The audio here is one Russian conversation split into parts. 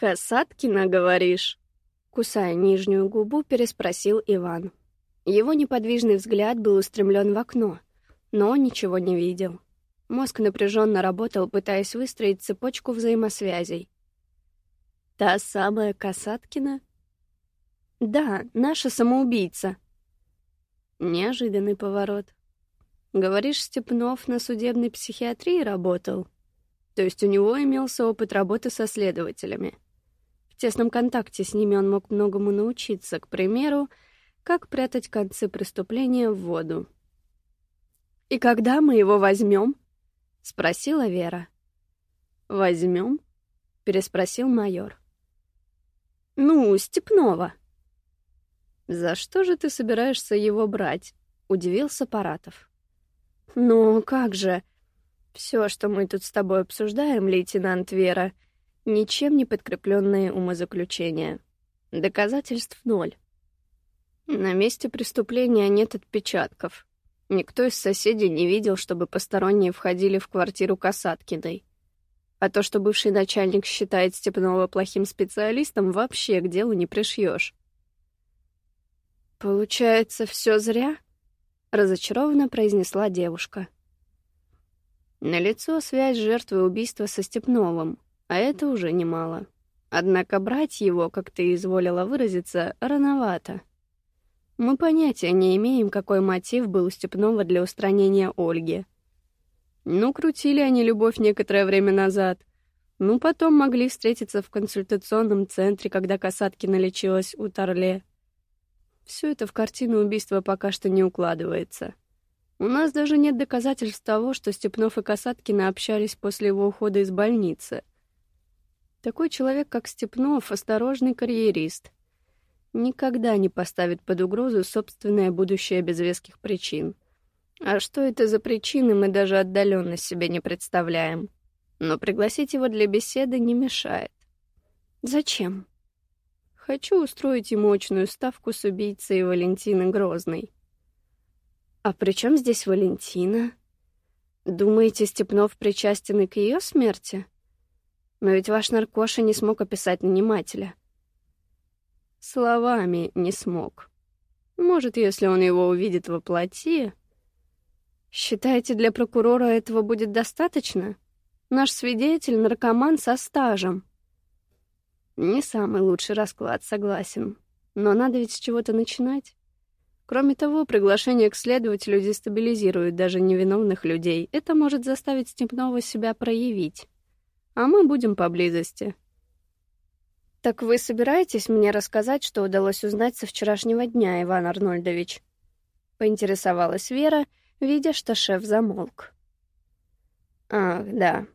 «Касаткина, говоришь?» Кусая нижнюю губу, переспросил Иван. Его неподвижный взгляд был устремлен в окно, но он ничего не видел. Мозг напряженно работал, пытаясь выстроить цепочку взаимосвязей. «Та самая Касаткина?» «Да, наша самоубийца». Неожиданный поворот. «Говоришь, Степнов на судебной психиатрии работал?» То есть у него имелся опыт работы со следователями. Тесном контакте с ними он мог многому научиться, к примеру, как прятать концы преступления в воду. «И когда мы его возьмем?» — спросила Вера. «Возьмем?» — переспросил майор. «Ну, Степнова». «За что же ты собираешься его брать?» — удивился Паратов. «Ну, как же? Все, что мы тут с тобой обсуждаем, лейтенант Вера, ничем не подкрепленные умозаключения. Доказательств ноль. На месте преступления нет отпечатков. Никто из соседей не видел, чтобы посторонние входили в квартиру Касаткиной. А то, что бывший начальник считает Степнова плохим специалистом, вообще к делу не пришьешь. «Получается, все зря?» — разочарованно произнесла девушка. Налицо связь жертвы убийства со Степновым, а это уже немало. Однако брать его, как ты изволила выразиться, рановато. Мы понятия не имеем, какой мотив был у Степнова для устранения Ольги. Ну, крутили они любовь некоторое время назад. Ну, потом могли встретиться в консультационном центре, когда Касаткина лечилась у Торле. Все это в картину убийства пока что не укладывается. У нас даже нет доказательств того, что Степнов и Касаткина общались после его ухода из больницы. Такой человек, как Степнов, осторожный карьерист. Никогда не поставит под угрозу собственное будущее без веских причин. А что это за причины, мы даже отдаленно себе не представляем. Но пригласить его для беседы не мешает. Зачем? Хочу устроить ему очную ставку с убийцей Валентины Грозной. «А при чем здесь Валентина? Думаете, Степнов причастен и к ее смерти? Но ведь ваш наркоша не смог описать нанимателя». Словами не смог. Может, если он его увидит во плоти... Считаете, для прокурора этого будет достаточно? Наш свидетель — наркоман со стажем. Не самый лучший расклад, согласен. Но надо ведь с чего-то начинать. Кроме того, приглашение к следователю дестабилизирует даже невиновных людей. Это может заставить Степнова себя проявить. А мы будем поблизости. «Так вы собираетесь мне рассказать, что удалось узнать со вчерашнего дня, Иван Арнольдович?» — поинтересовалась Вера, видя, что шеф замолк. «Ах, да.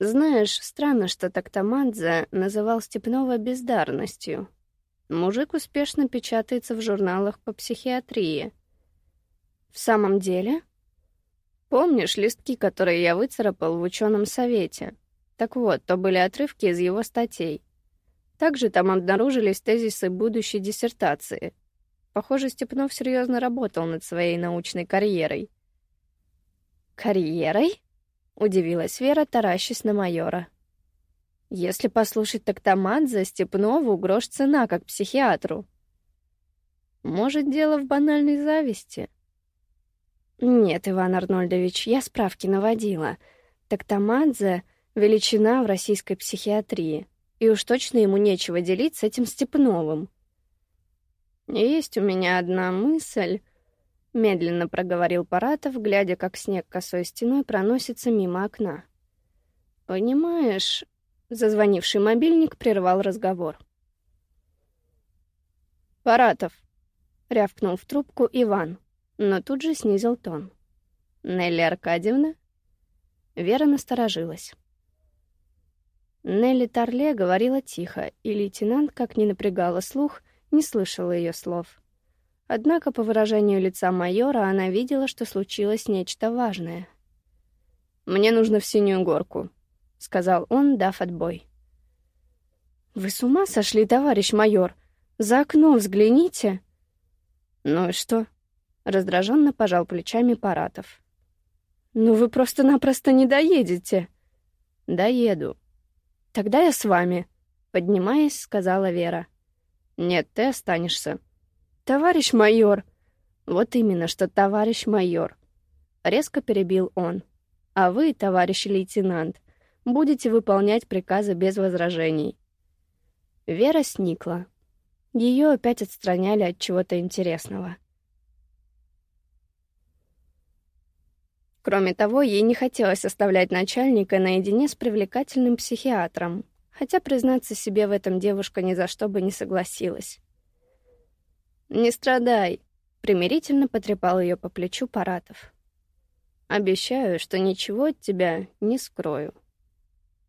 Знаешь, странно, что Тактамадзе называл Степнова бездарностью. Мужик успешно печатается в журналах по психиатрии. В самом деле? Помнишь листки, которые я выцарапал в ученом совете? Так вот, то были отрывки из его статей. Также там обнаружились тезисы будущей диссертации. Похоже, Степнов серьезно работал над своей научной карьерой. «Карьерой?» — удивилась Вера, таращась на майора. Если послушать Токтамадзе, Степнову грош цена, как психиатру. Может, дело в банальной зависти? Нет, Иван Арнольдович, я справки наводила. Токтамадзе — величина в российской психиатрии, и уж точно ему нечего делить с этим Степновым. «Есть у меня одна мысль», — медленно проговорил Паратов, глядя, как снег косой стеной проносится мимо окна. «Понимаешь, Зазвонивший мобильник прервал разговор. «Паратов!» — рявкнул в трубку Иван, но тут же снизил тон. «Нелли Аркадьевна?» Вера насторожилась. Нелли Торле говорила тихо, и лейтенант, как ни напрягала слух, не слышала ее слов. Однако по выражению лица майора она видела, что случилось нечто важное. «Мне нужно в Синюю горку», — сказал он, дав отбой. «Вы с ума сошли, товарищ майор? За окно взгляните!» «Ну и что?» — раздраженно пожал плечами Паратов. «Ну вы просто-напросто не доедете!» «Доеду». «Тогда я с вами», — Поднимаясь, сказала Вера. «Нет, ты останешься». «Товарищ майор!» «Вот именно, что товарищ майор!» Резко перебил он. «А вы, товарищ лейтенант, будете выполнять приказы без возражений». Вера сникла. Ее опять отстраняли от чего-то интересного. Кроме того, ей не хотелось оставлять начальника наедине с привлекательным психиатром, хотя признаться себе в этом девушка ни за что бы не согласилась. «Не страдай», — примирительно потрепал ее по плечу Паратов. «Обещаю, что ничего от тебя не скрою».